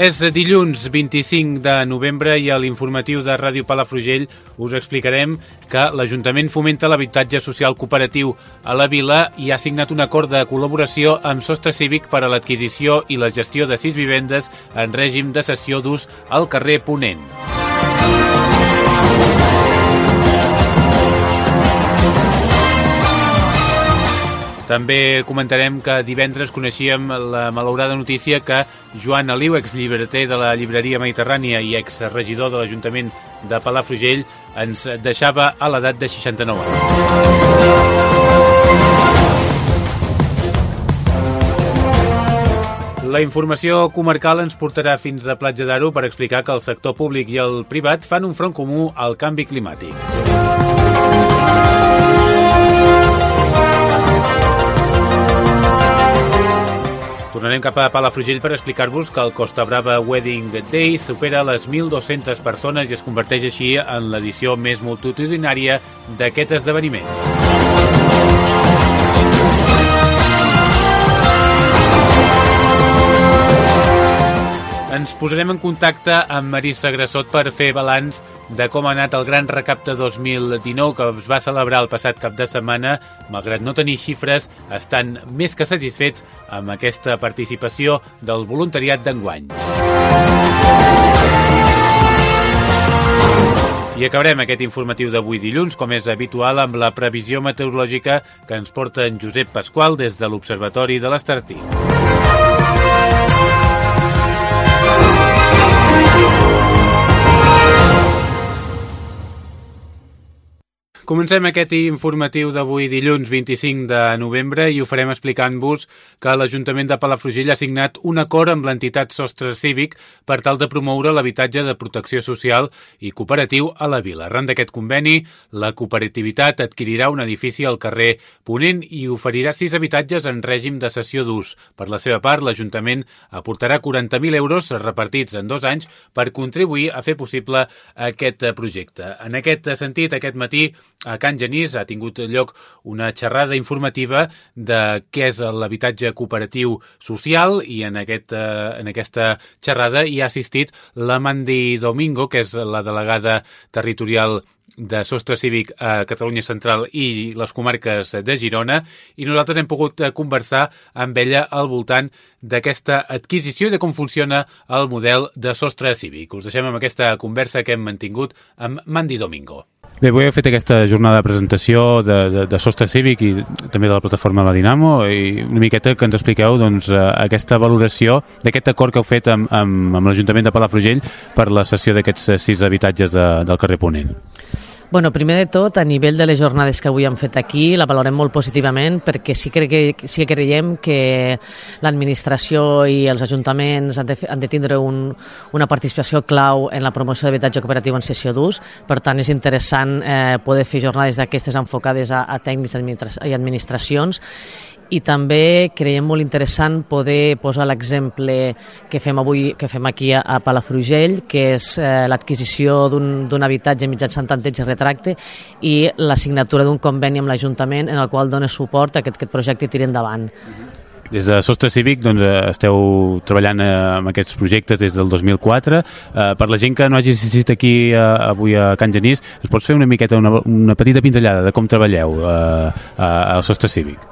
És dilluns 25 de novembre i a l'informatiu de Ràdio Palafrugell us explicarem que l'Ajuntament fomenta l'habitatge social cooperatiu a la vila i ha signat un acord de col·laboració amb Sostre Cívic per a l'adquisició i la gestió de sis vivendes en règim de cessió d'ús al carrer Ponent. També comentarem que divendres coneixíem la malaurada notícia que Joan Aliu, exllibreter de la llibreria Mediterrània i exregidor de l'Ajuntament de Palafrugell, ens deixava a l'edat de 69 anys. La informació comarcal ens portarà fins a Platja d'Aro per explicar que el sector públic i el privat fan un front comú al canvi climàtic. Tornarem cap a Palafrugell per explicar-vos que el Costa Brava Wedding Day supera les 1.200 persones i es converteix així en l'edició més multitudinària d'aquest esdeveniment. Ens posarem en contacte amb Marissa Grassot per fer balanç de com ha anat el Gran Recapte 2019 que es va celebrar el passat cap de setmana. Malgrat no tenir xifres, estan més que satisfets amb aquesta participació del voluntariat d'enguany. I acabarem aquest informatiu d'avui dilluns, com és habitual, amb la previsió meteorològica que ens porta en Josep Pasqual des de l'Observatori de l'Estartí. Comencem aquest informatiu d'avui dilluns 25 de novembre i ho farem explicant-vos que l'Ajuntament de Palafrugell ha signat un acord amb l'entitat Sostre Cívic per tal de promoure l'habitatge de protecció social i cooperatiu a la vila. Arran d'aquest conveni, la cooperativitat adquirirà un edifici al carrer Ponent i oferirà sis habitatges en règim de cessió d'ús. Per la seva part, l'Ajuntament aportarà 40.000 euros repartits en dos anys per contribuir a fer possible aquest projecte. En aquest sentit, aquest matí a Can Genís ha tingut lloc una xerrada informativa de què és l'habitatge cooperatiu social i en, aquest, en aquesta xerrada hi ha assistit la Mandy Domingo, que és la delegada territorial de sostre cívic a Catalunya Central i les comarques de Girona i nosaltres hem pogut conversar amb ella al voltant d'aquesta adquisició i de com funciona el model de sostre cívic. Us deixem amb aquesta conversa que hem mantingut amb Mandy Domingo. Bé, avui he fet aquesta jornada de presentació de, de, de Sostre Cívic i també de la plataforma La Dinamo i una miqueta que ens expliqueu doncs, aquesta valoració d'aquest acord que heu fet amb, amb, amb l'Ajuntament de Palafrugell per la cessió d'aquests sis habitatges de, del carrer Ponent. Bueno, primer de tot, a nivell de les jornades que avui hem fet aquí, la valorem molt positivament perquè sí que, sí que creiem que l'administració i els ajuntaments han de, han de tindre un, una participació clau en la promoció d'habitatge cooperatiu en sessió d'ús. Per tant, és interessant eh, poder fer jornades d'aquestes enfocades a, a tècnics i administracions i també creiem molt interessant poder posar l'exemple que fem avui que fem aquí a, a Palafrugell, que és eh, l'adquisició d'un habitatge mitjançant tanteig i retracte i la signatura d'un conveni amb l'Ajuntament en el qual dona suport a que aquest projecte tiri endavant. Des de Sostre Cívic doncs, esteu treballant amb aquests projectes des del 2004. Eh, per la gent que no hagi assistit aquí eh, avui a Can Genís, es pots fer una miqueta, una, una petita pinzellada de com treballeu eh, Sostre Cívic?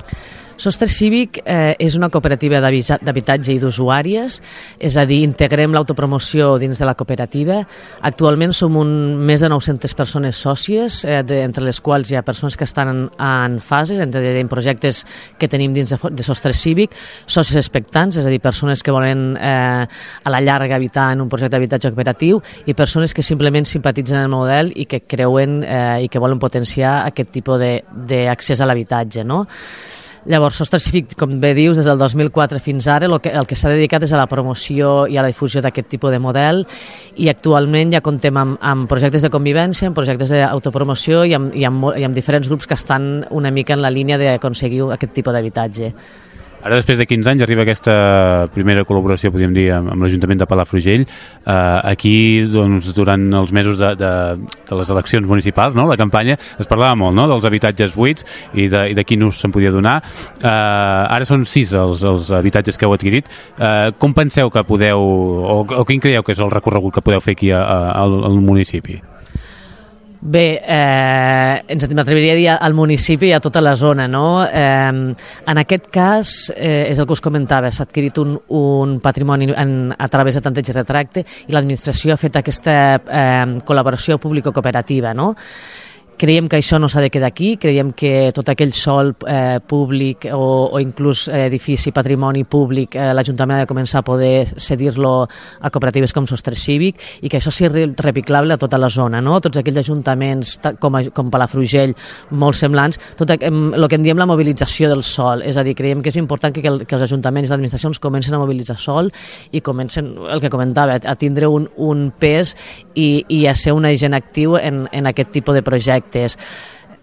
Sostre Cívic eh, és una cooperativa d'habitatge i d'usuàries, és a dir, integrem l'autopromoció dins de la cooperativa. Actualment som un, més de 900 persones sòcies, eh, de, entre les quals hi ha persones que estan en, en fases, entre en projectes que tenim dins de, de Sostre Cívic, socis expectants, és a dir, persones que volen eh, a la llarga habitar en un projecte d'habitatge cooperatiu i persones que simplement simpatitzen el model i que creuen eh, i que volen potenciar aquest tipus d'accés a l'habitatge. No? Llavors, Cívic, com bé dius, des del 2004 fins ara, el que, el que s'ha dedicat és a la promoció i a la difusió d'aquest tipus de model i actualment ja contem amb, amb projectes de convivència, amb projectes d'autopromoció i, amb, i, amb, i amb diferents grups que estan una mica en la línia d'aconseguir aquest tipus d'habitatge. Ara, després de 15 anys, arriba aquesta primera col·laboració, podríem dir, amb, l'Ajuntament de Palafrugell. Eh, aquí, doncs, durant els mesos de, de, de les eleccions municipals, no? la campanya, es parlava molt no? dels habitatges buits i de, i de quin ús se'n podia donar. Eh, ara són sis els, els habitatges que heu adquirit. Eh, com penseu que podeu, o, o quin creieu que és el recorregut que podeu fer aquí a, a, al, al municipi? Bé, eh, ens m'atreviria a dir al municipi i a tota la zona, no? Eh, en aquest cas, eh, és el que us comentava, s'ha adquirit un, un patrimoni en, a través de tanteig i retracte i l'administració ha fet aquesta eh, col·laboració público-cooperativa, no? Creiem que això no s'ha de quedar aquí, creiem que tot aquell sol eh, públic o, o inclús eh, edifici, patrimoni públic, eh, l'Ajuntament ha de començar a poder cedir-lo a cooperatives com Sostre Cívic i que això sigui repiclable a tota la zona, no? Tots aquells ajuntaments com, a, com Palafrugell, molt semblants, tot el que en diem la mobilització del sol, és a dir, creiem que és important que, el, que els ajuntaments i les administracions comencen a mobilitzar sol i comencen, el que comentava, a tindre un, un pes i, i a ser un agent actiu en, en aquest tipus de projectes projectes.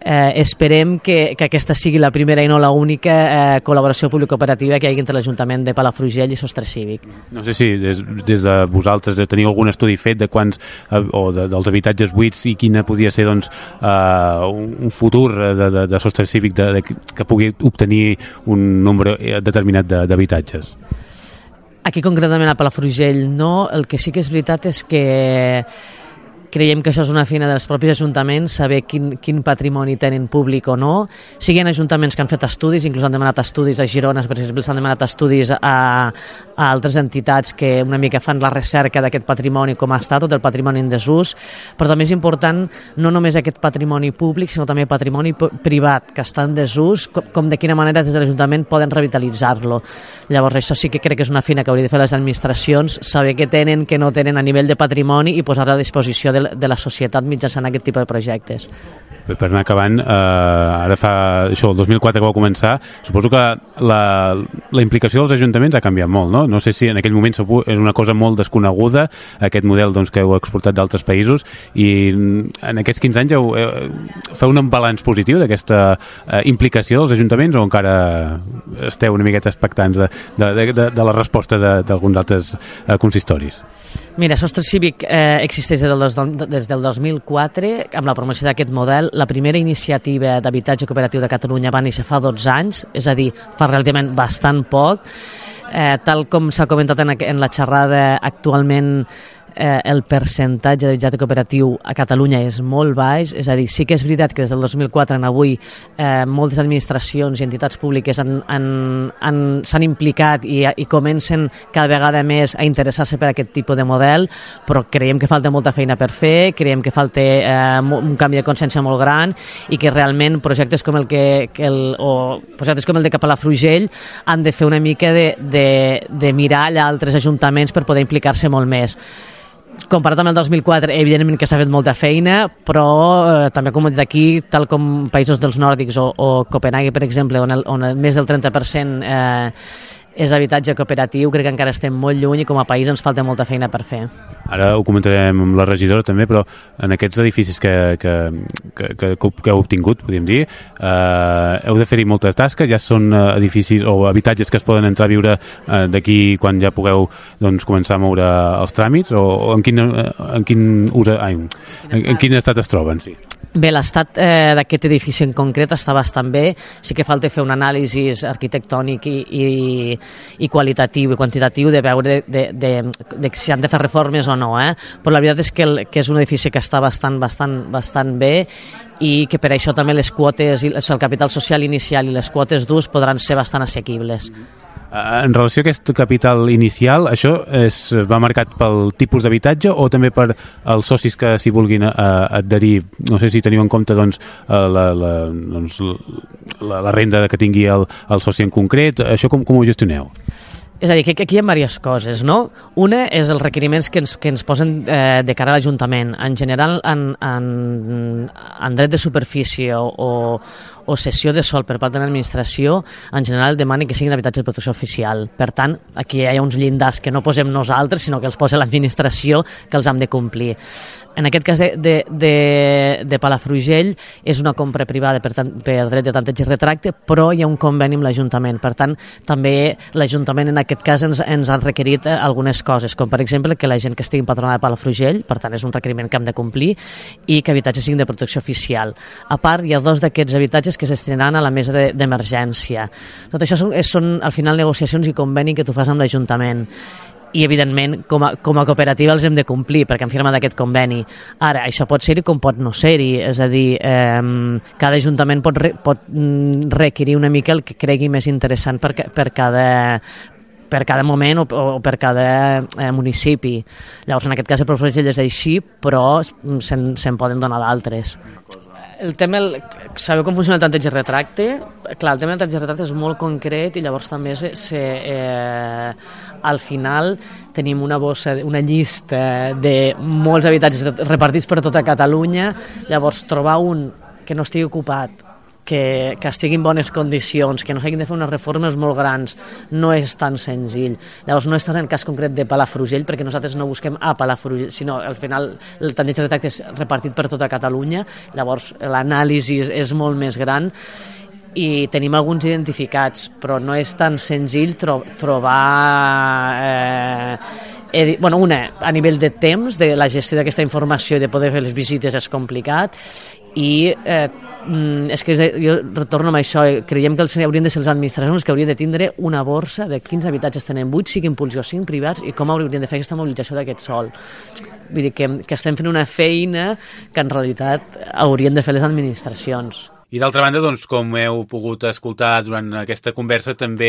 Eh, esperem que, que aquesta sigui la primera i no la única eh, col·laboració público-operativa que hi hagi entre l'Ajuntament de Palafrugell i Sostre Cívic. No sé si des, des de vosaltres teniu algun estudi fet de quants, eh, o de, dels habitatges buits i quina podia ser doncs, eh, un futur de, de, de Sostre Cívic de, de, que pugui obtenir un nombre eh, determinat d'habitatges. Aquí concretament a Palafrugell no, el que sí que és veritat és que creiem que això és una feina dels propis ajuntaments, saber quin, quin patrimoni tenen públic o no. Siguin ajuntaments que han fet estudis, inclús han demanat estudis a Girona, per exemple, s'han demanat estudis a, a altres entitats que una mica fan la recerca d'aquest patrimoni, com ha estat tot el patrimoni en desús, però també és important no només aquest patrimoni públic, sinó també patrimoni privat que està en desús, com, com de quina manera des de l'Ajuntament poden revitalitzar-lo. Llavors, això sí que crec que és una feina que hauria de fer les administracions, saber què tenen, què no tenen a nivell de patrimoni i posar a disposició de, de la societat mitjançant aquest tipus de projectes. Per anar acabant, eh, ara fa això, el 2004 que va començar, suposo que la, la implicació dels ajuntaments ha canviat molt, no? No sé si en aquell moment és una cosa molt desconeguda, aquest model doncs, que heu exportat d'altres països, i en aquests 15 anys heu, heu, feu un balanç positiu d'aquesta eh, implicació dels ajuntaments o encara esteu una miqueta expectants de, de, de, de, de la resposta d'alguns altres eh, consistoris? Mira, Sostre Cívic eh, existeix des del, des del 2004 amb la promoció d'aquest model. La primera iniciativa d'habitatge cooperatiu de Catalunya va néixer fa 12 anys, és a dir, fa relativament bastant poc. Eh, tal com s'ha comentat en, en la xerrada, actualment eh, el percentatge d'habitatge cooperatiu a Catalunya és molt baix, és a dir, sí que és veritat que des del 2004 en avui eh, moltes administracions i entitats públiques s'han implicat i, i comencen cada vegada més a interessar-se per aquest tipus de model, però creiem que falta molta feina per fer, creiem que falta eh, un canvi de consciència molt gran i que realment projectes com el que, que el, o projectes com el de Capalafrugell han de fer una mica de, de, de mirar allà altres ajuntaments per poder implicar-se molt més comparat amb el 2004, evidentment que s'ha fet molta feina, però eh, també com dit aquí, tal com països dels nòrdics o, o Copenhague, per exemple, on, el, on el, més del 30% eh, és habitatge cooperatiu, crec que encara estem molt lluny i com a país ens falta molta feina per fer. Ara ho comentarem amb la regidora també, però en aquests edificis que, que, que, que, que heu obtingut, podríem dir, eh, heu de fer-hi moltes tasques, ja són eh, edificis o habitatges que es poden entrar a viure eh, d'aquí quan ja pugueu doncs, començar a moure els tràmits o, o en, quin, en, quin, usa, ai, en, en quin estat es troben? Sí. Bé, l'estat eh, d'aquest edifici en concret està bastant bé. Sí que falta fer un anàlisi arquitectònic i, i, i qualitatiu i quantitatiu de veure de, de, de, de si han de fer reformes o no. Eh? Però la veritat és que, el, que és un edifici que està bastant, bastant, bastant bé i que per això també les quotes, el capital social inicial i les quotes d'ús podran ser bastant assequibles. Mm -hmm. Eh, en relació a aquest capital inicial, això es va marcat pel tipus d'habitatge o també per els socis que s'hi vulguin uh, adherir? No sé si teniu en compte doncs, uh, la, la, doncs, la, la renda que tingui el, el soci en concret. Això com, com ho gestioneu? És a dir, que, que aquí hi ha diverses coses, no? Una és els requeriments que ens, que ens posen eh, de cara a l'Ajuntament. En general, en, en, en dret de superfície o, o, cessió de sol per part de l'administració, en general demana que siguin d'habitatge de protecció oficial. Per tant, aquí hi ha uns llindars que no posem nosaltres, sinó que els posa l'administració, que els hem de complir. En aquest cas de, de, de, de Palafrugell és una compra privada per, tant, per dret de tanteig i retracte, però hi ha un conveni amb l'Ajuntament. Per tant, també l'Ajuntament en aquest cas ens, ens ha requerit eh, algunes coses, com per exemple que la gent que estigui empadronada de Palafrugell, per tant és un requeriment que hem de complir, i que habitatges siguin de protecció oficial. A part, hi ha dos d'aquests habitatges que s'estrenaran a la mesa d'emergència. De, Tot això són, són, al final, negociacions i conveni que tu fas amb l'Ajuntament i evidentment com a, com a cooperativa els hem de complir perquè han firmat aquest conveni. Ara, això pot ser-hi com pot no ser-hi, és a dir, eh, cada ajuntament pot, re, pot mm, requerir una mica el que cregui més interessant per, per cada per cada moment o, o per cada eh, municipi. Llavors, en aquest cas, el professor és així, però se'n se poden donar d'altres. El tema, el, sabeu com funciona el tanteig i retracte? Clar, el tema del tanteig i retracte és molt concret i llavors també se, se, eh, al final tenim una bossa, una llista de molts habitatges repartits per tota Catalunya, llavors trobar un que no estigui ocupat que, que estigui en bones condicions, que no s'hagin de fer unes reformes molt grans, no és tan senzill. Llavors no estàs en cas concret de Palafrugell, perquè nosaltres no busquem a Palafrugell, sinó al final el tanteig de tracte és repartit per tota Catalunya, llavors l'anàlisi és molt més gran i tenim alguns identificats, però no és tan senzill tro trobar... Eh, bueno, una, a nivell de temps, de la gestió d'aquesta informació i de poder fer les visites és complicat, i eh, mm, és que jo retorno amb això, eh, creiem que els, haurien de ser les administracions que haurien de tindre una borsa de quins habitatges tenen buits, siguin públics o siguin privats, i com haurien de fer aquesta mobilització d'aquest sol. Vull dir que, que estem fent una feina que en realitat haurien de fer les administracions. I d'altra banda, doncs, com heu pogut escoltar durant aquesta conversa, també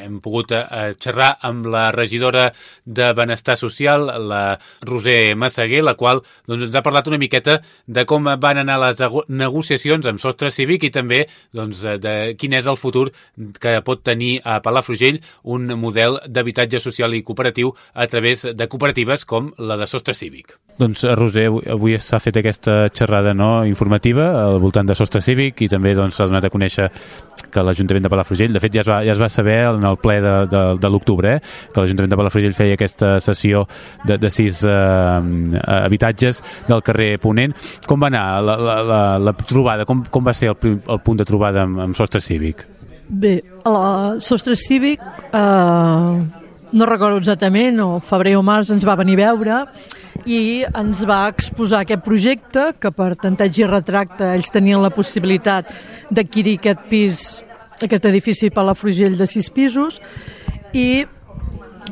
hem pogut eh, xerrar amb la regidora de Benestar Social, la Roser Massaguer, la qual doncs, ens ha parlat una miqueta de com van anar les negociacions amb Sostre Cívic i també doncs, de quin és el futur que pot tenir a Palafrugell un model d'habitatge social i cooperatiu a través de cooperatives com la de Sostre Cívic. Doncs, Roser, avui s'ha fet aquesta xerrada no, informativa al voltant de Sostre Cívic i també doncs, s'ha donat a conèixer que l'Ajuntament de Palafrugell, de fet ja es va, ja es va saber en el ple de, de, de l'octubre, eh, que l'Ajuntament de Palafrugell feia aquesta sessió de, de sis eh, habitatges del carrer Ponent. Com va anar la, la, la, la trobada? Com, com va ser el, el punt de trobada amb, amb Sostre Cívic? Bé, el Sostre Cívic eh, no recordo exactament, o febrer o març ens va venir a veure i ens va exposar aquest projecte que per tanteig i retracte ells tenien la possibilitat d'adquirir aquest pis, aquest edifici per la Frugell de sis pisos. I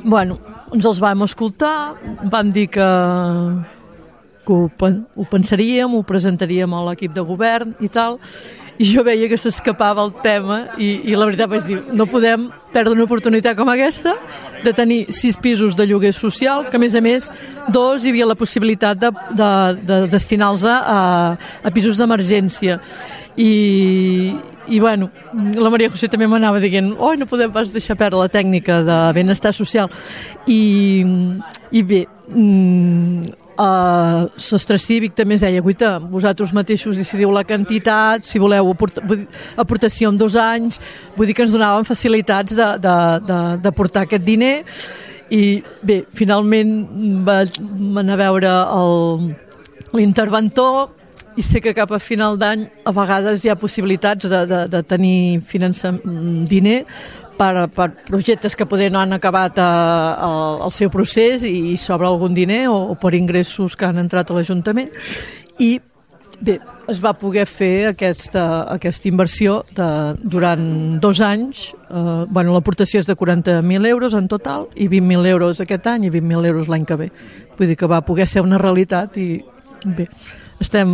bueno, ens els vam escoltar, vam dir que, que ho, ho pensaríem, ho presentaríem a l'equip de govern i tal, i jo veia que s'escapava el tema i, i la veritat vaig dir, no podem perdre una oportunitat com aquesta de tenir sis pisos de lloguer social, que a més a més dos hi havia la possibilitat de, de, de destinar-los a, a pisos d'emergència. I, i bueno, la Maria José també m'anava dient oi, no podem pas deixar perdre la tècnica de benestar social. I, i bé mm, Uh, Sostre Cívic també ens deia, guita, vosaltres mateixos decidiu la quantitat, si voleu aportació en dos anys, vull dir que ens donaven facilitats de, de, de, de portar aquest diner. I bé, finalment va anar a veure l'interventor i sé que cap a final d'any a vegades hi ha possibilitats de, de, de tenir finançament, diner per, per projectes que poder no han acabat a, a, el seu procés i, i sobra algun diner o, o per ingressos que han entrat a l'Ajuntament i bé, es va poder fer aquesta, aquesta inversió de, durant dos anys. Eh, bueno, L'aportació és de 40.000 euros en total i 20.000 euros aquest any i 20.000 euros l'any que ve. Vull dir que va poder ser una realitat i bé, estem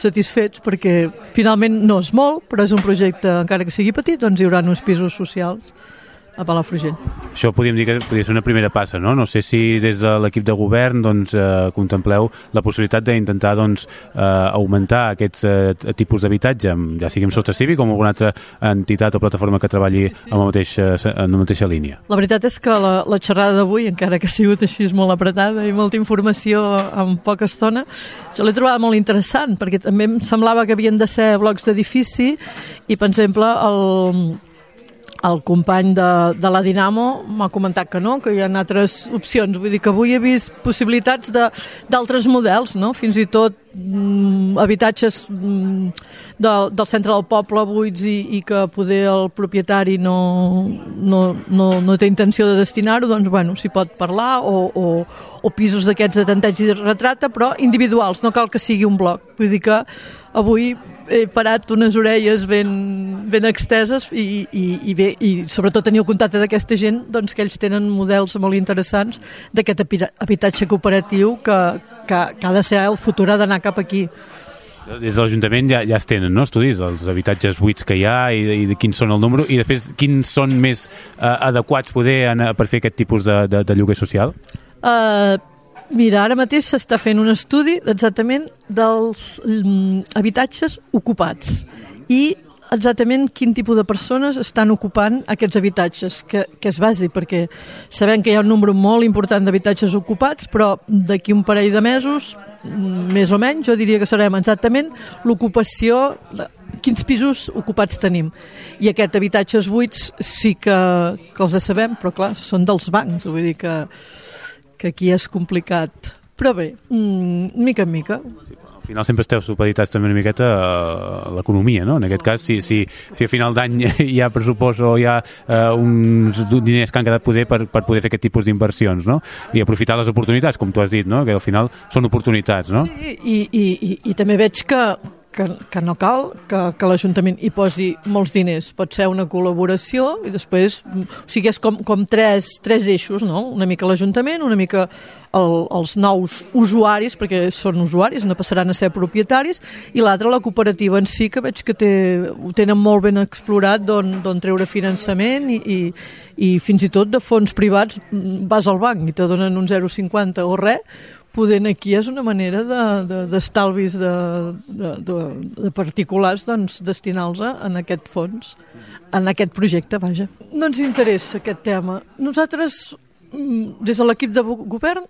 satisfets perquè finalment no és molt, però és un projecte, encara que sigui petit, doncs hi haurà uns pisos socials a Palafrugell. Això podríem dir que podria ser una primera passa, no? No sé si des de l'equip de govern doncs, eh, contempleu la possibilitat d'intentar doncs, eh, augmentar aquests eh, tipus d'habitatge, ja sigui en sostre cívic o alguna altra entitat o plataforma que treballi sí, sí. En, la mateixa, en la mateixa línia. La veritat és que la, la xerrada d'avui, encara que ha sigut així molt apretada i molta informació en poca estona, jo l'he trobat molt interessant, perquè també em semblava que havien de ser blocs d'edifici i, per exemple, el, el company de, de la Dinamo m'ha comentat que no, que hi ha altres opcions. Vull dir que avui he vist possibilitats d'altres models, no? fins i tot mm, habitatges mm, del, del centre del poble buits i, i que poder el propietari no, no, no, no té intenció de destinar-ho, doncs bueno, s'hi pot parlar, o, o, o pisos d'aquests de tanteig i retrata, però individuals, no cal que sigui un bloc. Vull dir que avui he parat unes orelles ben, ben exteses i, i, i, bé, i sobretot teniu contacte d'aquesta gent doncs, que ells tenen models molt interessants d'aquest habitatge cooperatiu que, que, que ha de ser el futur ha d'anar cap aquí. Des de l'Ajuntament ja, ja es tenen no? estudis dels habitatges buits que hi ha i, i de quins són el número i després quins són més uh, adequats poder anar, per fer aquest tipus de, de, de lloguer social? Uh, Mira, ara mateix s'està fent un estudi exactament dels mm, habitatges ocupats i exactament quin tipus de persones estan ocupant aquests habitatges, que, que és bàsic, perquè sabem que hi ha un número molt important d'habitatges ocupats, però d'aquí un parell de mesos, mm, més o menys, jo diria que serem exactament l'ocupació, quins pisos ocupats tenim. I aquests habitatges buits sí que, que els sabem, però clar, són dels bancs, vull dir que que aquí és complicat. Però bé, mm, mica en mica. Al final sempre esteu supeditats també una miqueta a l'economia, no? En aquest cas, si, si, si a final d'any hi ha pressupost o hi ha uh, uns diners que han quedat poder per, per poder fer aquest tipus d'inversions, no? I aprofitar les oportunitats, com tu has dit, no? Que al final són oportunitats, no? Sí, i, i, i, i també veig que que, que no cal que, que l'Ajuntament hi posi molts diners. Pot ser una col·laboració i després, o sigui, és com, com tres, tres eixos, no? Una mica l'Ajuntament, una mica el, els nous usuaris, perquè són usuaris, no passaran a ser propietaris, i l'altre la cooperativa en si, que veig que té, ho tenen molt ben explorat d'on treure finançament i, i, i fins i tot de fons privats vas al banc i te donen un 0,50 o res, podent aquí és una manera d'estalvis de, de, de, de, de particulars doncs, destinar-los en aquest fons, en aquest projecte, vaja. No ens interessa aquest tema. Nosaltres, mm, des de l'equip de govern,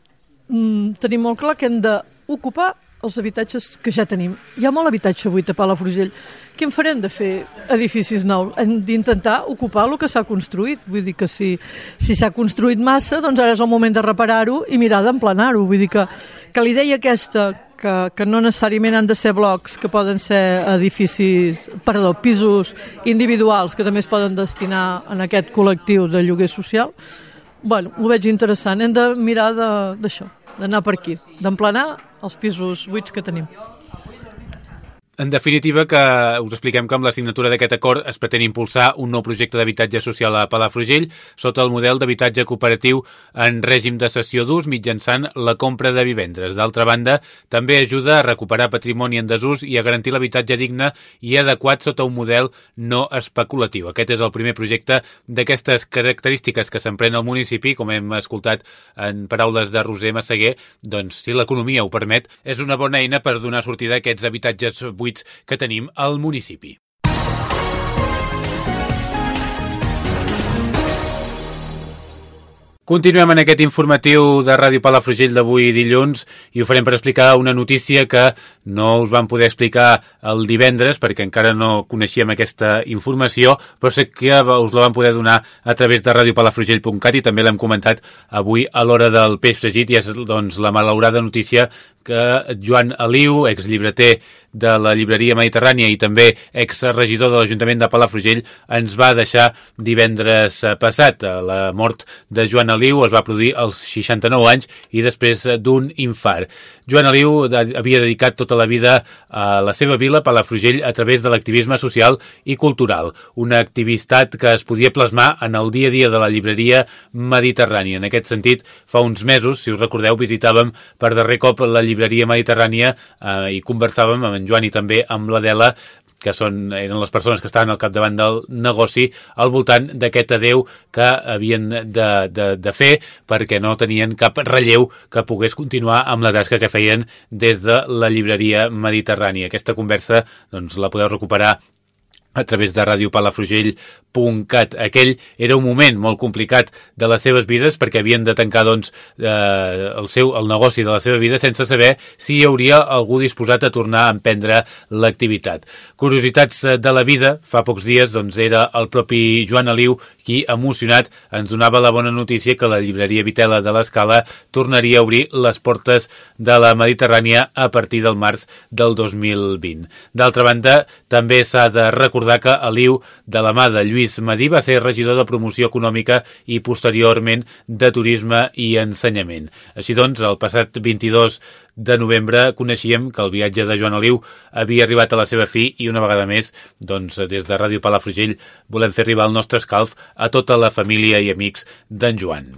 mm, tenim molt clar que hem d'ocupar els habitatges que ja tenim. Hi ha molt habitatge buit a Palafrugell. Què en farem de fer edificis nous? Hem d'intentar ocupar el que s'ha construït. Vull dir que si s'ha si construït massa, doncs ara és el moment de reparar-ho i mirar d'emplenar-ho. Vull dir que, que l'idea aquesta que, que no necessàriament han de ser blocs, que poden ser edificis, perdó, pisos individuals que també es poden destinar en aquest col·lectiu de lloguer social, bueno, ho veig interessant. Hem de mirar d'això, d'anar per aquí, d'emplenar els pisos buits que tenim. En definitiva, que us expliquem que amb la signatura d'aquest acord es pretén impulsar un nou projecte d'habitatge social a Palafrugell sota el model d'habitatge cooperatiu en règim de cessió d'ús mitjançant la compra de vivendres. D'altra banda, també ajuda a recuperar patrimoni en desús i a garantir l'habitatge digne i adequat sota un model no especulatiu. Aquest és el primer projecte d'aquestes característiques que s'emprèn al municipi, com hem escoltat en paraules de Roser Massaguer, doncs si l'economia ho permet, és una bona eina per donar sortida a aquests habitatges buits que tenim al municipi. Continuem en aquest informatiu de Ràdio Palafrugell d'avui dilluns i ho farem per explicar una notícia que no us vam poder explicar el divendres perquè encara no coneixíem aquesta informació, però sé que us la vam poder donar a través de radiopalafrugell.cat i també l'hem comentat avui a l'hora del peix fregit i és doncs, la malaurada notícia que Joan Aliu, exllibreter de la llibreria Mediterrània i també exregidor de l'Ajuntament de Palafrugell, ens va deixar divendres passat. La mort de Joan Aliu es va produir als 69 anys i després d'un infart. Joan Aliu havia dedicat tota la vida a la seva vila, Palafrugell, a través de l'activisme social i cultural, una activitat que es podia plasmar en el dia a dia de la llibreria Mediterrània. En aquest sentit, fa uns mesos, si us recordeu, visitàvem per darrer cop la llibreria Mediterrània eh, i conversàvem amb en Joan i també amb l'Adela que són, eren les persones que estaven al capdavant del negoci al voltant d'aquest adeu que havien de, de, de fer perquè no tenien cap relleu que pogués continuar amb la tasca que feien des de la llibreria mediterrània. Aquesta conversa doncs, la podeu recuperar a través de radiopalafrugell.cat. Aquell era un moment molt complicat de les seves vides perquè havien de tancar doncs, eh, el, seu, el negoci de la seva vida sense saber si hi hauria algú disposat a tornar a emprendre l'activitat. Curiositats de la vida, fa pocs dies doncs, era el propi Joan Aliu qui, emocionat, ens donava la bona notícia que la llibreria Vitela de l'Escala tornaria a obrir les portes de la Mediterrània a partir del març del 2020. D'altra banda, també s'ha de recordar que Aliu, de la mà de Lluís Madí, va ser regidor de promoció econòmica i posteriorment de turisme i ensenyament. Així doncs, el passat 22 de novembre coneixíem que el viatge de Joan Aliu havia arribat a la seva fi i una vegada més, doncs, des de Ràdio Palafrugell volem fer arribar el nostre escalf a tota la família i amics d'en Joan.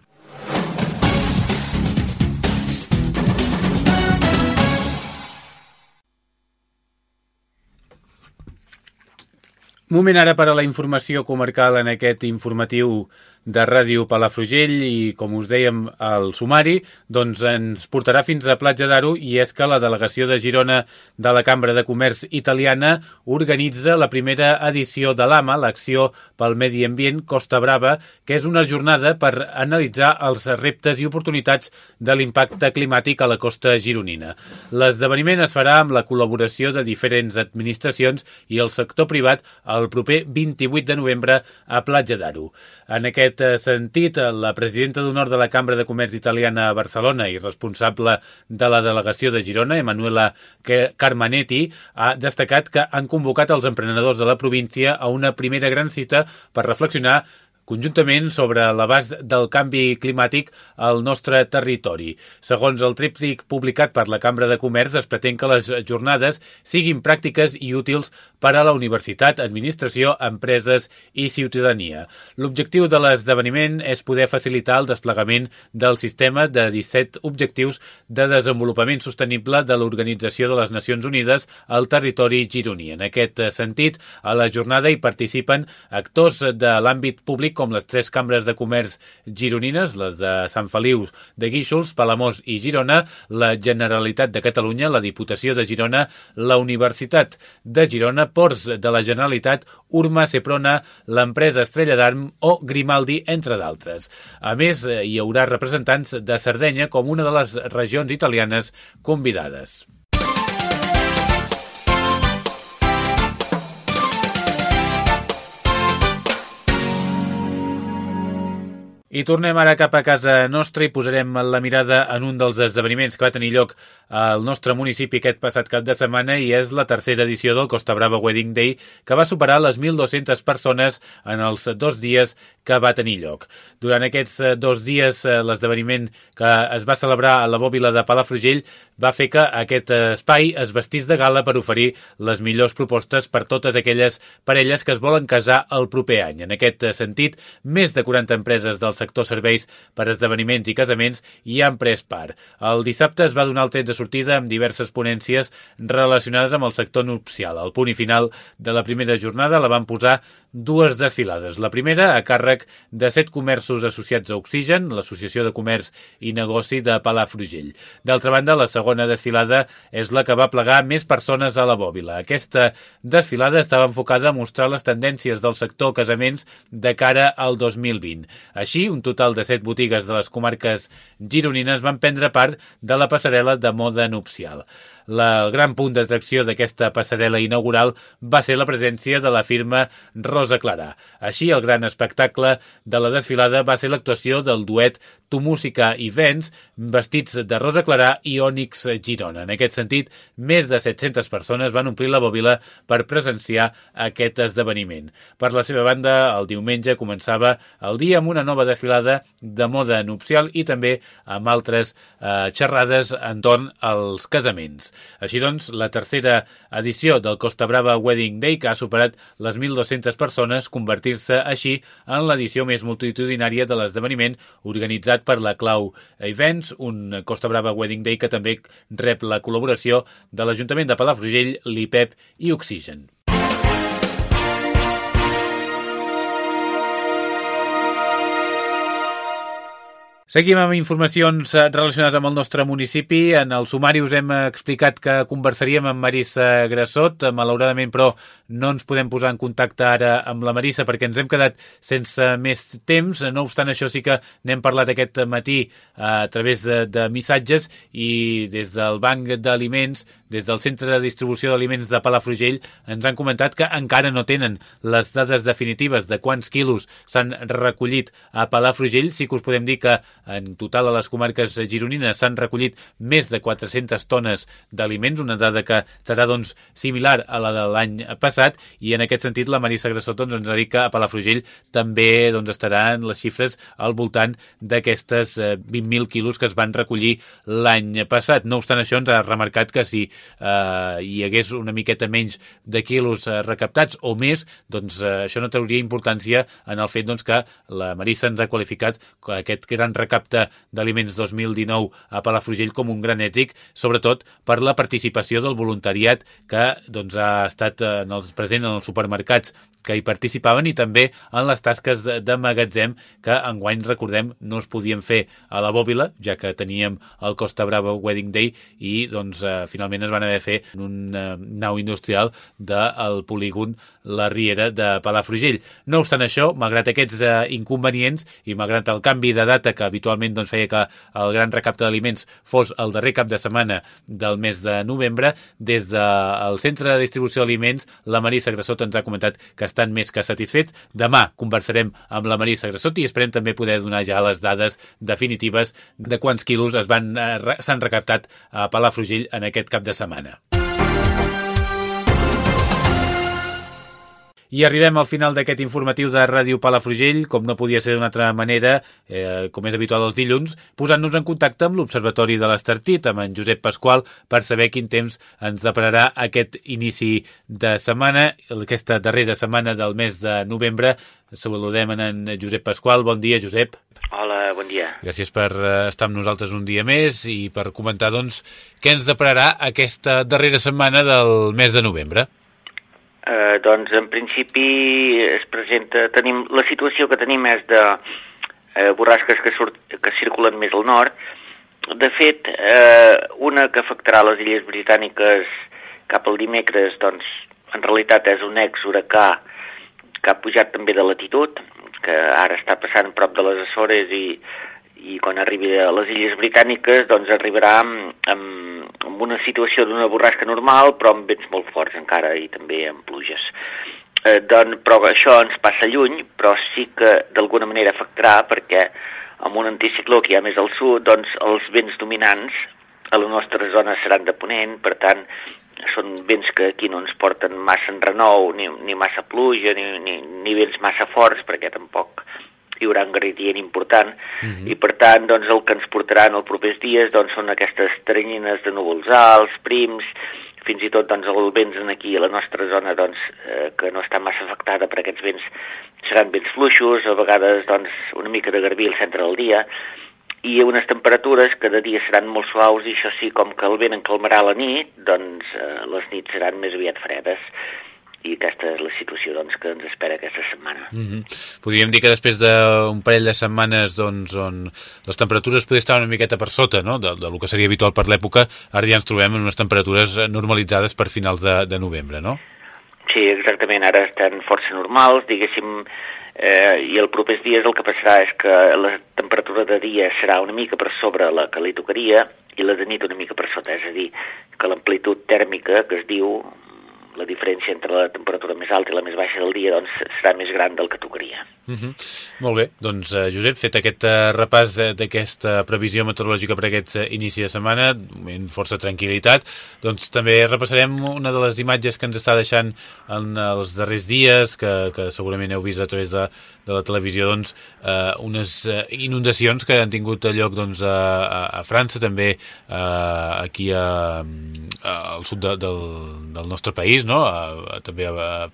Moment ara per a la informació comarcal en aquest informatiu de Ràdio Palafrugell i, com us dèiem, el sumari, doncs ens portarà fins a Platja d'Aro i és que la delegació de Girona de la Cambra de Comerç Italiana organitza la primera edició de l'AMA, l'Acció pel Medi Ambient Costa Brava, que és una jornada per analitzar els reptes i oportunitats de l'impacte climàtic a la costa gironina. L'esdeveniment es farà amb la col·laboració de diferents administracions i el sector privat el proper 28 de novembre a Platja d'Aro. En aquest eh, sentit, la presidenta d'honor de la Cambra de Comerç Italiana a Barcelona i responsable de la delegació de Girona, Emanuela Carmanetti, ha destacat que han convocat els emprenedors de la província a una primera gran cita per reflexionar conjuntament sobre l'abast del canvi climàtic al nostre territori. Segons el tríptic publicat per la Cambra de Comerç, es pretén que les jornades siguin pràctiques i útils per a la universitat, administració, empreses i ciutadania. L'objectiu de l'esdeveniment és poder facilitar el desplegament del sistema de 17 objectius de desenvolupament sostenible de l'Organització de les Nacions Unides al territori gironí. En aquest sentit, a la jornada hi participen actors de l'àmbit públic com les tres cambres de comerç gironines, les de Sant Feliu de Guíxols, Palamós i Girona, la Generalitat de Catalunya, la Diputació de Girona, la Universitat de Girona, Ports de la Generalitat, Urma, Seprona, l'empresa Estrella d'Arm o Grimaldi, entre d'altres. A més, hi haurà representants de Sardenya com una de les regions italianes convidades. I tornem ara cap a casa nostra i posarem la mirada en un dels esdeveniments que va tenir lloc al nostre municipi aquest passat cap de setmana i és la tercera edició del Costa Brava Wedding Day que va superar les 1.200 persones en els dos dies que va tenir lloc. Durant aquests dos dies l'esdeveniment que es va celebrar a la bòbila de Palafrugell va fer que aquest espai es vestís de gala per oferir les millors propostes per totes aquelles parelles que es volen casar el proper any. En aquest sentit, més de 40 empreses del sector serveis per esdeveniments i casaments hi han pres part. El dissabte es va donar el tret de sortida amb diverses ponències relacionades amb el sector nupcial. El punt i final de la primera jornada la van posar dues desfilades. La primera a càrrec de set comerços associats a Oxigen, l'Associació de Comerç i Negoci de Palafrugell. D'altra banda, la segona desfilada és la que va plegar més persones a la bòbila. Aquesta desfilada estava enfocada a mostrar les tendències del sector casaments de cara al 2020. Així, un total de set botigues de les comarques gironines van prendre part de la passarel·la de moda nupcial. La gran punt d'atracció d'aquesta passarel·la inaugural va ser la presència de la firma Rosa Clara. Així, el gran espectacle de la desfilada va ser l'actuació del duet Tu Música i Vents, vestits de Rosa Clarà i Ònix Girona. En aquest sentit, més de 700 persones van omplir la bòbila per presenciar aquest esdeveniment. Per la seva banda, el diumenge començava el dia amb una nova desfilada de moda nupcial i també amb altres eh, xerrades entorn als casaments. Així doncs, la tercera edició del Costa Brava Wedding Day, que ha superat les 1.200 persones, convertir-se així en l'edició més multitudinària de l'esdeveniment organitzat per la Clau Events, un Costa Brava Wedding Day que també rep la col·laboració de l'Ajuntament de Palafrugell, l'IPEP i Oxigen. Seguim amb informacions eh, relacionades amb el nostre municipi. En el sumari us hem explicat que conversaríem amb Marissa Grassot. Malauradament, però, no ens podem posar en contacte ara amb la Marissa perquè ens hem quedat sense més temps. No obstant això, sí que n'hem parlat aquest matí eh, a través de, de missatges i des del Banc d'Aliments, des del Centre de Distribució d'Aliments de Palafrugell, ens han comentat que encara no tenen les dades definitives de quants quilos s'han recollit a Palafrugell. Sí que us podem dir que en total a les comarques gironines s'han recollit més de 400 tones d'aliments, una dada que serà doncs, similar a la de l'any passat i en aquest sentit la Marissa Grassot doncs, ens ha dit que a Palafrugell també doncs, estaran les xifres al voltant d'aquestes eh, 20.000 quilos que es van recollir l'any passat. No obstant això ens ha remarcat que si eh, hi hagués una miqueta menys de quilos eh, recaptats o més, doncs eh, això no trauria importància en el fet doncs, que la Marissa ens ha qualificat aquest gran recapte d'aliments 2019 a Palafrugell com un gran ètic, sobretot per la participació del voluntariat que doncs, ha estat en els, present en els supermercats que hi participaven i també en les tasques de, de magatzem que enguany, recordem, no es podien fer a la Bòbila, ja que teníem el Costa Brava Wedding Day i doncs eh, finalment es van haver de fer en un eh, nau industrial del polígon La Riera de Palafrugell. No obstant això, malgrat aquests eh, inconvenients i malgrat el canvi de data que habitualment doncs, feia que el gran recapte d'aliments fos el darrer cap de setmana del mes de novembre, des del Centre de Distribució d'Aliments, la Marissa Grassot ens ha comentat que estan més que satisfets. Demà conversarem amb la Marissa Grassot i esperem també poder donar ja les dades definitives de quants quilos eh, s'han recaptat a Palafrugell en aquest cap de setmana. I arribem al final d'aquest informatiu de Ràdio Palafrugell, com no podia ser d'una altra manera, eh, com és habitual els dilluns, posant-nos en contacte amb l'Observatori de l'Estartit, amb en Josep Pasqual, per saber quin temps ens depararà aquest inici de setmana, aquesta darrera setmana del mes de novembre. Saludem en Josep Pasqual. Bon dia, Josep. Hola, bon dia. Gràcies per eh, estar amb nosaltres un dia més i per comentar, doncs, què ens depararà aquesta darrera setmana del mes de novembre. Eh, doncs, en principi, es presenta... Tenim, la situació que tenim és de eh, borrasques que, surt, que circulen més al nord. De fet, eh, una que afectarà les illes britàniques cap al dimecres, doncs, en realitat és un ex-huracà que ha pujat també de latitud, que ara està passant prop de les Açores i, i quan arribi a les Illes Britàniques doncs arribarà amb, amb, amb una situació d'una borrasca normal però amb vents molt forts encara i també amb pluges. Eh, doncs, però això ens passa lluny, però sí que d'alguna manera afectarà perquè amb un anticicló que hi ha més al sud, doncs els vents dominants a la nostra zona seran de ponent, per tant són vents que aquí no ens porten massa en renou, ni, ni massa pluja, ni, ni, ni vents massa forts, perquè tampoc hi haurà un gradient important uh -huh. i per tant doncs, el que ens portaran els propers dies doncs, són aquestes teranyines de núvols alts, prims, fins i tot doncs, els vents en aquí a la nostra zona doncs, eh, que no està massa afectada per aquests vents seran vents fluixos, a vegades doncs, una mica de garbí al centre del dia i unes temperatures que de dia seran molt suaus i això sí, com que el vent encalmarà la nit, doncs eh, les nits seran més aviat fredes i aquesta és la situació doncs, que ens espera aquesta setmana. Mm -hmm. Podríem dir que després d'un parell de setmanes doncs, on les temperatures podrien estar una miqueta per sota no? de, de lo que seria habitual per l'època, ara ja ens trobem en unes temperatures normalitzades per finals de, de novembre, no? Sí, exactament, ara estan força normals, diguéssim, eh, i el propers dies el que passarà és que la temperatura de dia serà una mica per sobre la que li tocaria i la de nit una mica per sota, és a dir, que l'amplitud tèrmica que es diu la diferència entre la temperatura més alta i la més baixa del dia doncs, serà més gran del que tocaria. Mhm. -huh. Molt bé, doncs uh, Josep, fet aquest uh, repàs d'aquesta previsió meteorològica per aquest uh, inici de setmana, amb força tranquil·litat, doncs també repassarem una de les imatges que ens està deixant en els darrers dies, que, que segurament heu vist a través de, de la televisió, doncs, uh, unes inundacions que han tingut lloc doncs, a, a, a França, també uh, aquí a, a, al sud de, del, del nostre país, no? A, a, també a,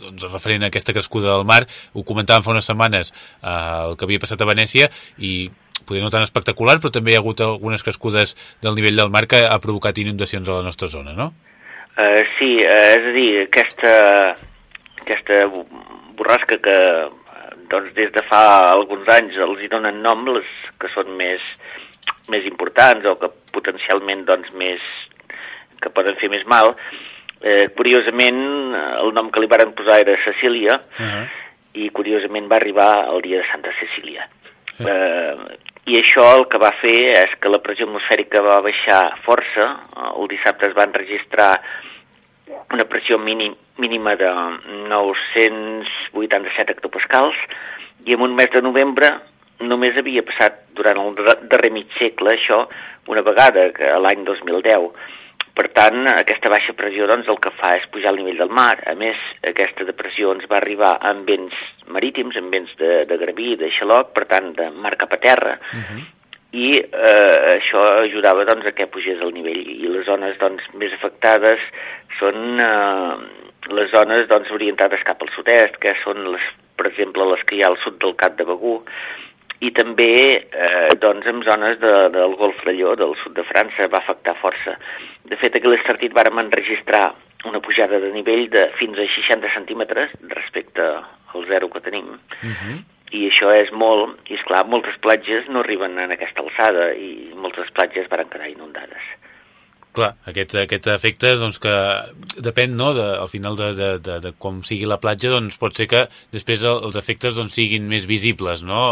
doncs, referent a aquesta crescuda del mar, ho comentàvem fa unes setmanes eh, el que havia passat a Venècia i poder no tan espectacular, però també hi ha hagut algunes crescudes del nivell del mar que ha provocat inundacions a la nostra zona, no? Uh, sí, uh, és a dir, aquesta, aquesta borrasca que doncs, des de fa alguns anys els hi donen nom, les que són més, més importants o que potencialment doncs, més, que poden fer més mal, Eh, curiosament, el nom que li varen posar era Cecília, uh -huh. i curiosament va arribar el dia de Santa Cecília. Uh -huh. eh, I això el que va fer és que la pressió atmosfèrica va baixar força. El dissabte es van registrar una pressió mínim, mínima de 987 hectopascals i en un mes de novembre només havia passat durant el darrer mig segle això una vegada, que l'any 2010 per tant, aquesta baixa pressió doncs, el que fa és pujar el nivell del mar. A més, aquesta depressió ens va arribar amb vents marítims, amb vents de, de graví, de xaloc, per tant, de mar cap a terra, uh -huh. i eh, això ajudava doncs, a que pugés el nivell. I les zones doncs, més afectades són eh, les zones doncs, orientades cap al sud-est, que són, les, per exemple, les que hi ha al sud del Cap de Begú, i també eh, doncs, en zones de, del Golf de Lleó, del sud de França, va afectar força. De fet, aquí l'Estartit vàrem enregistrar una pujada de nivell de fins a 60 centímetres respecte al zero que tenim. Uh mhm. -huh. I això és molt, i és clar, moltes platges no arriben en aquesta alçada i moltes platges van quedar inundades. Clar, aquests, aquests efectes, doncs, que depèn, no?, de, al final de, de, de, de com sigui la platja, doncs pot ser que després els efectes doncs, siguin més visibles, no?,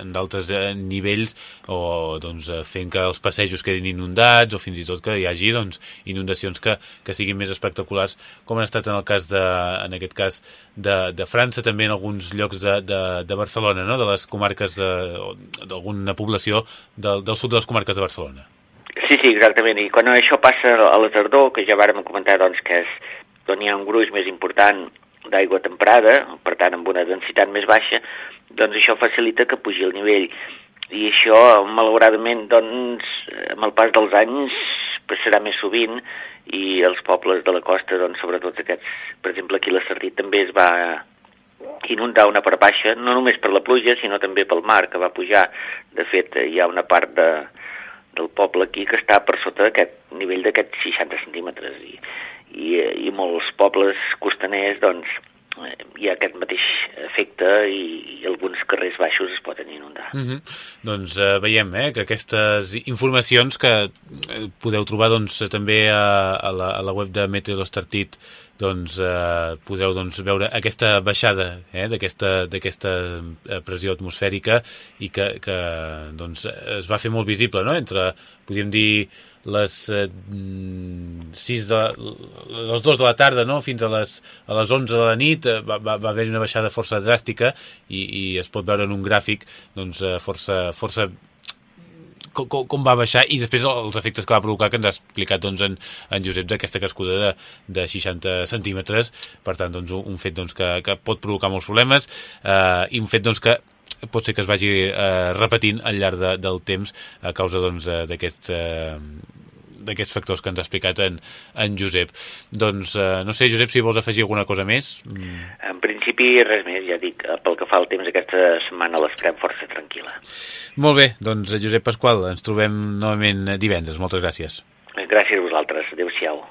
en d'altres eh, nivells, o doncs, fent que els passejos quedin inundats, o fins i tot que hi hagi, doncs, inundacions que, que siguin més espectaculars, com han estat en el cas de, en aquest cas, de, de França, també en alguns llocs de, de, de Barcelona, no?, de les comarques, d'alguna població del, del sud de les comarques de Barcelona. Sí, sí, exactament. I quan això passa a la tardor, que ja vàrem comentar doncs, que és on hi ha un gruix més important d'aigua temperada, per tant amb una densitat més baixa, doncs això facilita que pugi el nivell. I això, malauradament, doncs, amb el pas dels anys passarà més sovint i els pobles de la costa, doncs, sobretot aquests, per exemple, aquí la Sardí també es va inundar una part baixa, no només per la pluja, sinó també pel mar, que va pujar. De fet, hi ha una part de, del poble aquí que està per sota d'aquest nivell d'aquests 60 centímetres i, i, i molts pobles costaners doncs eh, hi ha aquest mateix efecte i, i alguns carrers baixos es poden inundar. Mm -hmm. Doncs eh, veiem eh, que aquestes informacions que eh, podeu trobar doncs, també a, a, la, a la web de Meteorostartit doncs eh, podeu doncs, veure aquesta baixada eh, d'aquesta eh, pressió atmosfèrica i que, que doncs, es va fer molt visible no? entre, podríem dir, les eh, 6 de, les 2 de la tarda no? fins a les, a les 11 de la nit eh, va, va, va haver una baixada força dràstica i, i es pot veure en un gràfic doncs, eh, força, força com, com, va baixar i després els efectes que va provocar que ens ha explicat doncs, en, en Josep d'aquesta cascuda de, de 60 centímetres per tant doncs, un fet doncs, que, que pot provocar molts problemes eh, i un fet doncs, que pot ser que es vagi eh, repetint al llarg de, del temps a causa doncs, d'aquests eh, d'aquests factors que ens ha explicat en, en Josep. Doncs, eh, no sé, Josep, si vols afegir alguna cosa més. Mm. En principi, res més, ja dic, pel que fa al temps aquesta setmana l'esperem força tranquil·la. Molt bé, doncs Josep Pasqual, ens trobem novament divendres. Moltes gràcies. Gràcies a vosaltres. Adéu-siau.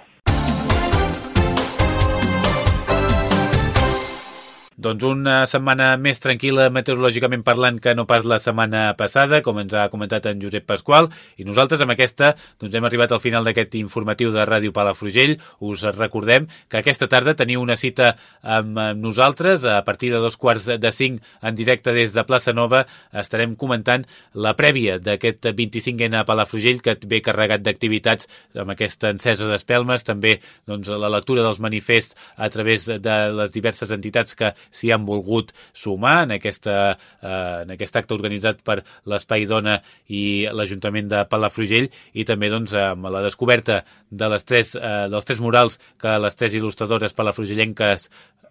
Doncs una setmana més tranquil·la meteorològicament parlant que no pas la setmana passada, com ens ha comentat en Josep Pasqual, i nosaltres amb aquesta doncs hem arribat al final d'aquest informatiu de Ràdio Palafrugell. Us recordem que aquesta tarda teniu una cita amb nosaltres a partir de dos quarts de cinc en directe des de Plaça Nova. Estarem comentant la prèvia d'aquest 25N a Palafrugell que ve carregat d'activitats amb aquesta encesa d'espelmes, també doncs, la lectura dels manifests a través de les diverses entitats que s'hi han volgut sumar en, aquesta, eh, en aquest acte organitzat per l'Espai Dona i l'Ajuntament de Palafrugell i també doncs, amb la descoberta de les tres, eh, dels tres murals que les tres il·lustradores palafrugellenques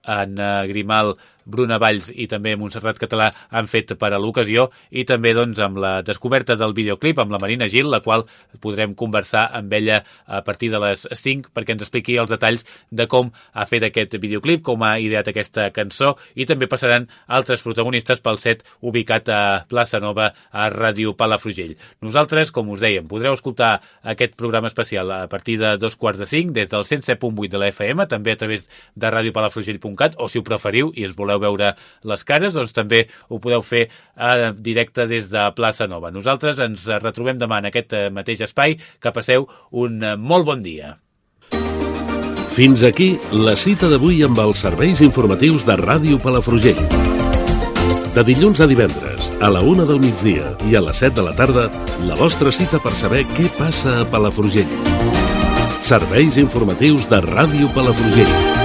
en eh, Grimal Bruna Valls i també Montserrat Català han fet per a l'ocasió i també doncs, amb la descoberta del videoclip amb la Marina Gil, la qual podrem conversar amb ella a partir de les 5 perquè ens expliqui els detalls de com ha fet aquest videoclip, com ha ideat aquesta cançó i també passaran altres protagonistes pel set ubicat a Plaça Nova a Ràdio Palafrugell. Nosaltres, com us dèiem, podreu escoltar aquest programa especial a partir de dos quarts de cinc des del 107.8 de la FM, també a través de radiopalafrugell.cat o si ho preferiu i es voleu veure les cares, doncs també ho podeu fer a directe des de Plaça Nova. Nosaltres ens retrobem demà en aquest eh, mateix espai. Que passeu un eh, molt bon dia. Fins aquí la cita d'avui amb els serveis informatius de Ràdio Palafrugell. De dilluns a divendres, a la una del migdia i a les 7 de la tarda, la vostra cita per saber què passa a Palafrugell. Serveis informatius de Ràdio Palafrugell.